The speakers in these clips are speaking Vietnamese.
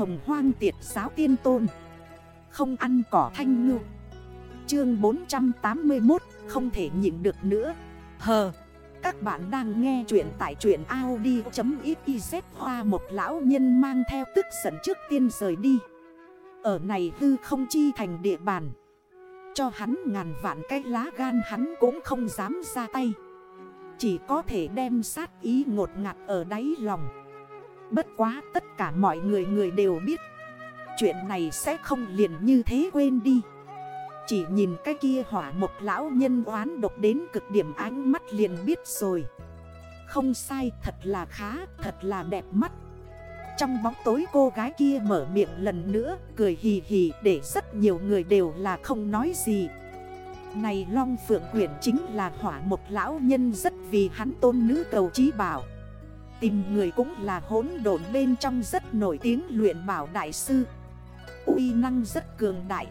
hồng hoang tiệt giáo tiên tôn. Không ăn cỏ thanh ngư. Chương 481 không thể nhịn được nữa. Hờ, Các bạn đang nghe chuyện tại truyện Audi.xyz Hoa một lão nhân mang theo tức giận trước tiên rời đi. Ở này hư không chi thành địa bàn. Cho hắn ngàn vạn cái lá gan hắn cũng không dám ra tay. Chỉ có thể đem sát ý ngột ngạt ở đáy lòng. Bất quá tất cả mọi người người đều biết. Chuyện này sẽ không liền như thế quên đi. Chỉ nhìn cái kia hỏa một lão nhân oán độc đến cực điểm ánh mắt liền biết rồi. Không sai, thật là khá, thật là đẹp mắt. Trong bóng tối cô gái kia mở miệng lần nữa, Cười hì hì để rất nhiều người đều là không nói gì. Này Long Phượng Quyển chính là hỏa một lão nhân rất vì hắn tôn nữ cầu trí bảo. Tìm người cũng là hốn đồn bên trong rất nổi tiếng luyện bảo đại sư. Uy năng rất cường đại.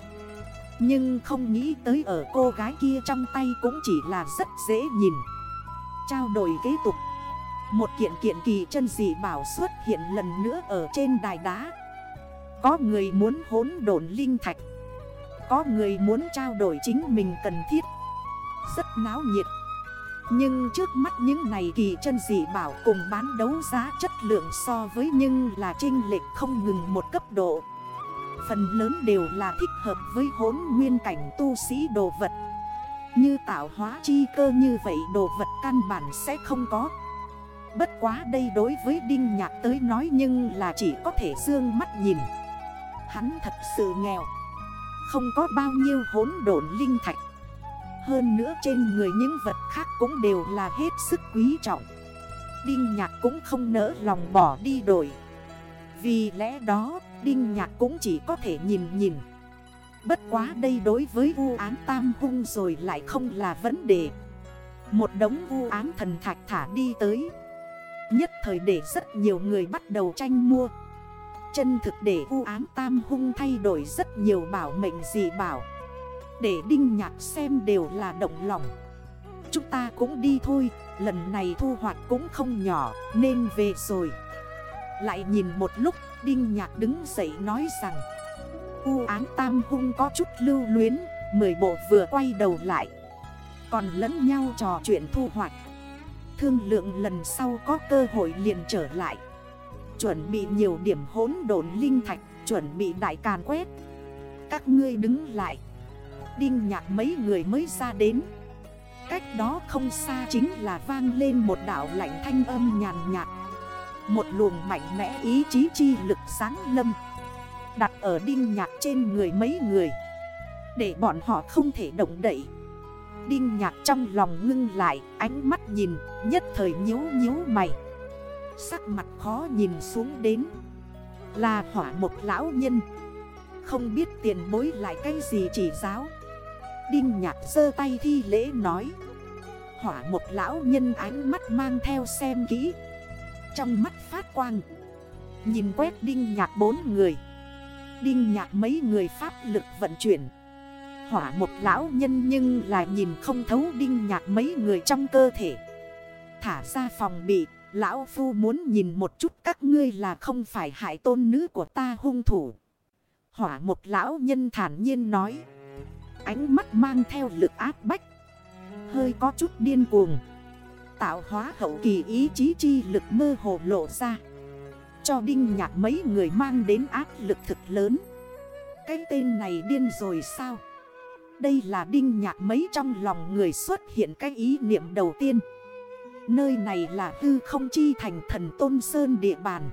Nhưng không nghĩ tới ở cô gái kia trong tay cũng chỉ là rất dễ nhìn. Trao đổi kế tục. Một kiện kiện kỳ chân dị bảo xuất hiện lần nữa ở trên đài đá. Có người muốn hốn đồn linh thạch. Có người muốn trao đổi chính mình cần thiết. Rất náo nhiệt nhưng trước mắt những này kỳ chân dị bảo cùng bán đấu giá chất lượng so với nhưng là trinh lệch không ngừng một cấp độ. Phần lớn đều là thích hợp với hốn nguyên cảnh tu sĩ đồ vật. Như tạo hóa chi cơ như vậy đồ vật căn bản sẽ không có. Bất quá đây đối với Đinh Nhạc tới nói nhưng là chỉ có thể dương mắt nhìn. Hắn thật sự nghèo. Không có bao nhiêu hốn độn linh thạch hơn nữa trên người những vật khác cũng đều là hết sức quý trọng. Đinh nhạc cũng không nỡ lòng bỏ đi đổi. Vì lẽ đó, Đinh nhạc cũng chỉ có thể nhìn nhìn. Bất quá đây đối với u án tam hung rồi lại không là vấn đề. Một đống u án thần thạch thả đi tới. Nhất thời để rất nhiều người bắt đầu tranh mua. Chân thực để u án tam hung thay đổi rất nhiều bảo mệnh dị bảo để Đinh Nhạc xem đều là động lòng. Chúng ta cũng đi thôi, Lần này thu hoạch cũng không nhỏ, Nên về rồi. Lại nhìn một lúc, Đinh Nhạc đứng dậy nói rằng, U án tam hung có chút lưu luyến, Mười bộ vừa quay đầu lại. Còn lẫn nhau trò chuyện thu hoạch. Thương lượng lần sau có cơ hội liền trở lại. Chuẩn bị nhiều điểm hốn đồn linh thạch, Chuẩn bị đại càn quét. Các ngươi đứng lại. Đinh nhạc mấy người mới ra đến. Cách đó không xa chính là vang lên một đảo lạnh thanh âm nhàn nhạt. Một luồng mạnh mẽ ý chí chi lực sáng lâm, Đặt ở đinh nhạc trên người mấy người. Để bọn họ không thể động đậy Đinh nhạc trong lòng ngưng lại, Ánh mắt nhìn, nhất thời nhếu nhếu mày. Sắc mặt khó nhìn xuống đến, Là hỏa một lão nhân. Không biết tiền bối lại cái gì chỉ giáo. Đinh nhạc giơ tay thi lễ nói. Hỏa một lão nhân ánh mắt mang theo xem kỹ. Trong mắt phát quang, Nhìn quét đinh nhạc bốn người. Đinh nhạc mấy người pháp lực vận chuyển. Hỏa một lão nhân nhưng là nhìn không thấu đinh nhạc mấy người trong cơ thể. Thả ra phòng bị, Lão Phu muốn nhìn một chút các ngươi là không phải hại tôn nữ của ta hung thủ. Hỏa một lão nhân thản nhiên nói. Ánh mắt mang theo lực áp bách. Hơi có chút điên cuồng. Tạo hóa hậu kỳ ý chí chi lực mơ hồ lộ ra. Cho đinh nhạc mấy người mang đến áp lực thực lớn. Cái tên này điên rồi sao? Đây là đinh nhạc mấy trong lòng người xuất hiện cái ý niệm đầu tiên. Nơi này là hư không chi thành thần Tôn Sơn địa bàn.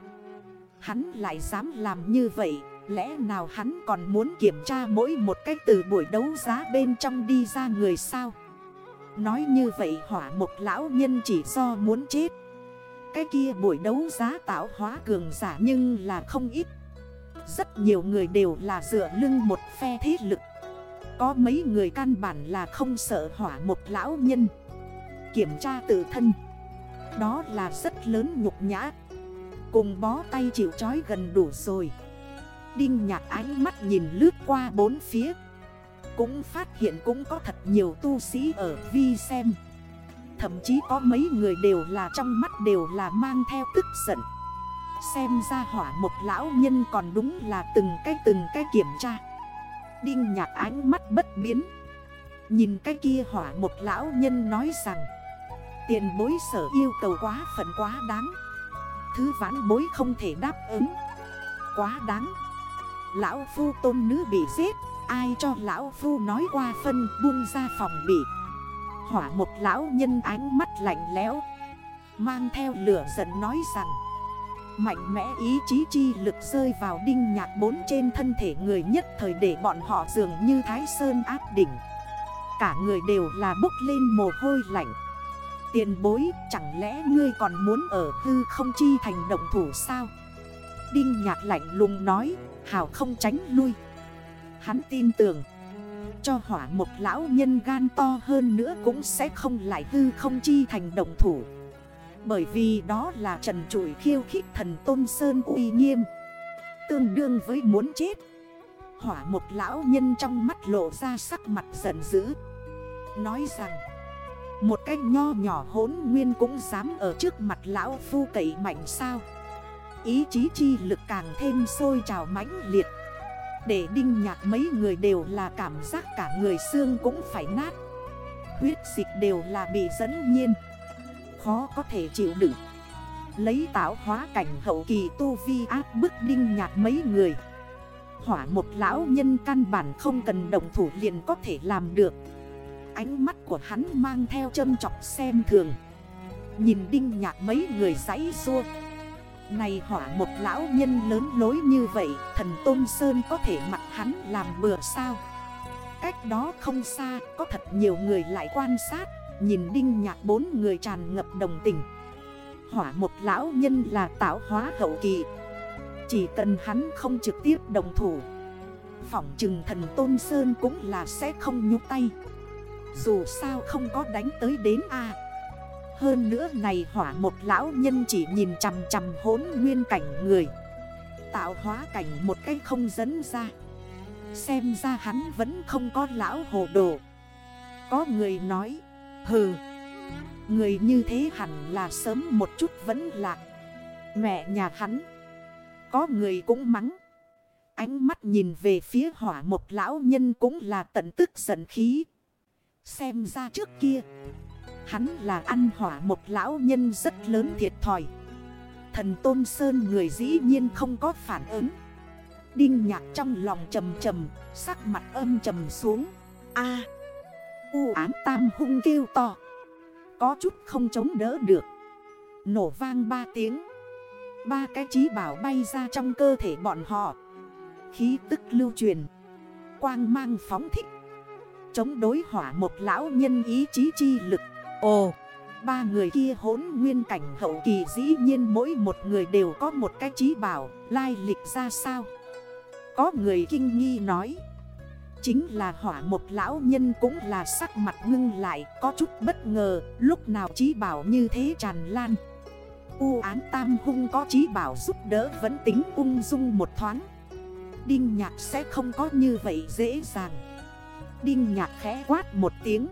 Hắn lại dám làm như vậy. Lẽ nào hắn còn muốn kiểm tra mỗi một cái từ buổi đấu giá bên trong đi ra người sao? Nói như vậy hỏa một lão nhân chỉ do muốn chết. Cái kia buổi đấu giá tạo hóa cường giả nhưng là không ít. Rất nhiều người đều là dựa lưng một phe thế lực. Có mấy người căn bản là không sợ hỏa một lão nhân. Kiểm tra tự thân. Đó là rất lớn nhục nhã. Cùng bó tay chịu chói gần đủ rồi. Đinh nhạc ánh mắt nhìn lướt qua bốn phía. Cũng phát hiện cũng có thật nhiều tu sĩ ở vi xem. Thậm chí có mấy người đều là trong mắt đều là mang theo tức giận. Xem ra hỏa một lão nhân còn đúng là từng cái từng cái kiểm tra. Đinh nhạc ánh mắt bất biến. Nhìn cái kia hỏa một lão nhân nói rằng, Tiền bối sở yêu cầu quá phận quá đáng. Thứ vãn bối không thể đáp ứng. Quá đáng. Lão phu tôn nữ bị giết. Ai cho lão phu nói qua phân buông ra phòng bị? Hỏa một lão nhân ánh mắt lạnh lẽo, Mang theo lửa giận nói rằng, Mạnh mẽ ý chí chi lực rơi vào đinh nhạc bốn trên thân thể người nhất thời để bọn họ dường như thái sơn áp đỉnh. Cả người đều là bốc lên mồ hôi lạnh. Tiền bối, chẳng lẽ ngươi còn muốn ở hư không chi thành động thủ sao? Đinh nhạc lạnh lùng nói, Hào không tránh lui. Hắn tin tưởng, Cho hỏa một lão nhân gan to hơn nữa cũng sẽ không lại hư không chi thành động thủ. Bởi vì đó là trần trụi khiêu khích thần Tôn Sơn uy nghiêm, Tương đương với muốn chết. Hỏa một lão nhân trong mắt lộ ra sắc mặt giận dữ, Nói rằng, Một cái nho nhỏ hốn nguyên cũng dám ở trước mặt lão phu cậy mạnh sao? Ý chí chi lực càng thêm sôi trào mãnh liệt. Để đinh nhạc mấy người đều là cảm giác cả người xương cũng phải nát. Huyết dịch đều là bị dẫn nhiên. Khó có thể chịu đựng. Lấy tạo hóa cảnh hậu kỳ tu vi áp bức đinh nhạc mấy người. Hỏa một lão nhân căn bản không cần đồng thủ liền có thể làm được. Ánh mắt của hắn mang theo châm chọc xem thường. Nhìn đinh nhạc mấy người giấy xua. Này hỏa một lão nhân lớn lối như vậy, Thần Tôn Sơn có thể mặt hắn làm bừa sao? Cách đó không xa, Có thật nhiều người lại quan sát, Nhìn đinh nhạc bốn người tràn ngập đồng tình. Hỏa một lão nhân là tạo hóa hậu kỳ. Chỉ cần hắn không trực tiếp đồng thủ, Phỏng trừng thần Tôn Sơn cũng là sẽ không nhúc tay. Dù sao không có đánh tới đến A. Hơn nữa này hỏa một lão nhân chỉ nhìn chằm chằm hốn nguyên cảnh người. Tạo hóa cảnh một cái không dẫn ra. Xem ra hắn vẫn không có lão hồ đồ. Có người nói, Hừ, Người như thế hẳn là sớm một chút vẫn lạc Mẹ nhà hắn. Có người cũng mắng. Ánh mắt nhìn về phía hỏa một lão nhân cũng là tận tức giận khí. Xem ra trước kia Hắn là ăn hỏa một lão nhân rất lớn thiệt thòi. Thần Tôn Sơn người dĩ nhiên không có phản ứng. Đinh nhạc trong lòng trầm trầm, Sắc mặt âm trầm xuống. A, U ám tam hung kêu to. Có chút không chống đỡ được. Nổ vang ba tiếng. Ba cái trí bảo bay ra trong cơ thể bọn họ. Khí tức lưu truyền. Quang mang phóng thích. Chống đối hỏa một lão nhân ý chí chi lực. Ồ, Ba người kia hốn nguyên cảnh hậu kỳ dĩ nhiên mỗi một người đều có một cái trí bảo, Lai lịch ra sao? Có người kinh nghi nói, Chính là hỏa một lão nhân cũng là sắc mặt ngưng lại, Có chút bất ngờ, lúc nào trí bảo như thế tràn lan? U án tam hung có trí bảo giúp đỡ vẫn tính ung dung một thoáng. Đinh nhạc sẽ không có như vậy dễ dàng. Đinh nhạc khẽ quát một tiếng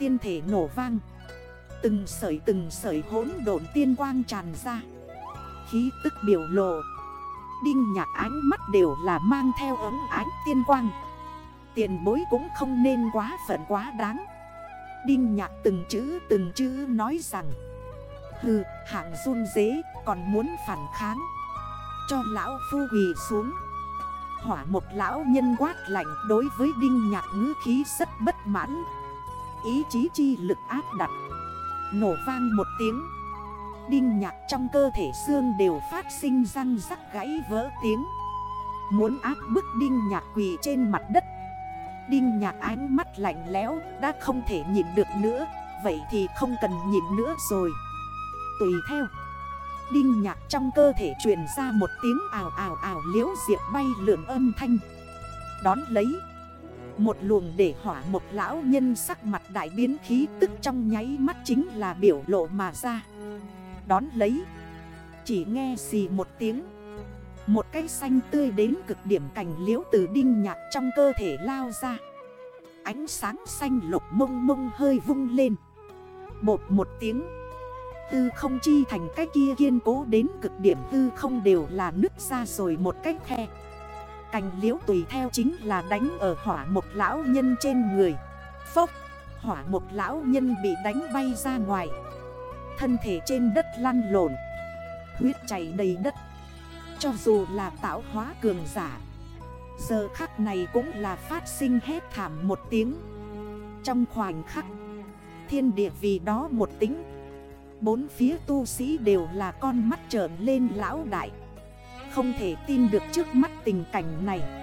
Tiên thể nổ vang. Từng sợi từng sợi hỗn độn tiên quang tràn ra. Khí tức biểu lộ. Đinh nhạc ánh mắt đều là mang theo ấm ánh tiên quang. Tiền bối cũng không nên quá phận quá đáng. Đinh nhạc từng chữ từng chữ nói rằng, Hừ, hạng run dế còn muốn phản kháng. Cho lão phu quỳ xuống. Hỏa một lão nhân quát lạnh đối với đinh nhạc ngữ khí rất bất mãn. Ý chí chi lực áp đặt. Nổ vang một tiếng. Đinh nhạc trong cơ thể xương đều phát sinh răng rắc gãy vỡ tiếng. Muốn áp bức đinh nhạc quỳ trên mặt đất. Đinh nhạc ánh mắt lạnh lẽo, đã không thể nhìn được nữa. Vậy thì không cần nhìn nữa rồi. Tùy theo. Đinh nhạc trong cơ thể truyền ra một tiếng ảo ảo ảo liễu diệp bay lượn âm thanh. Đón lấy. Một luồng để hỏa một lão nhân sắc mặt đại biến khí tức trong nháy mắt chính là biểu lộ mà ra. Đón lấy, Chỉ nghe xì một tiếng. Một cây xanh tươi đến cực điểm cảnh liễu từ đinh nhạc trong cơ thể lao ra. Ánh sáng xanh lục mông mông hơi vung lên. Bột một tiếng, Tư không chi thành cái kia kiên cố đến cực điểm tư không đều là nứt ra rồi một cách khe. Cành liễu tùy theo chính là đánh ở hỏa một lão nhân trên người. Phốc, hỏa một lão nhân bị đánh bay ra ngoài. Thân thể trên đất lăn lộn Huyết chảy đầy đất. Cho dù là tạo hóa cường giả Giờ khắc này cũng là phát sinh hết thảm một tiếng. Trong khoảnh khắc Thiên địa vì đó một tính. Bốn phía tu sĩ đều là con mắt trởn lên lão đại. Không thể tin được trước mắt tình cảnh này.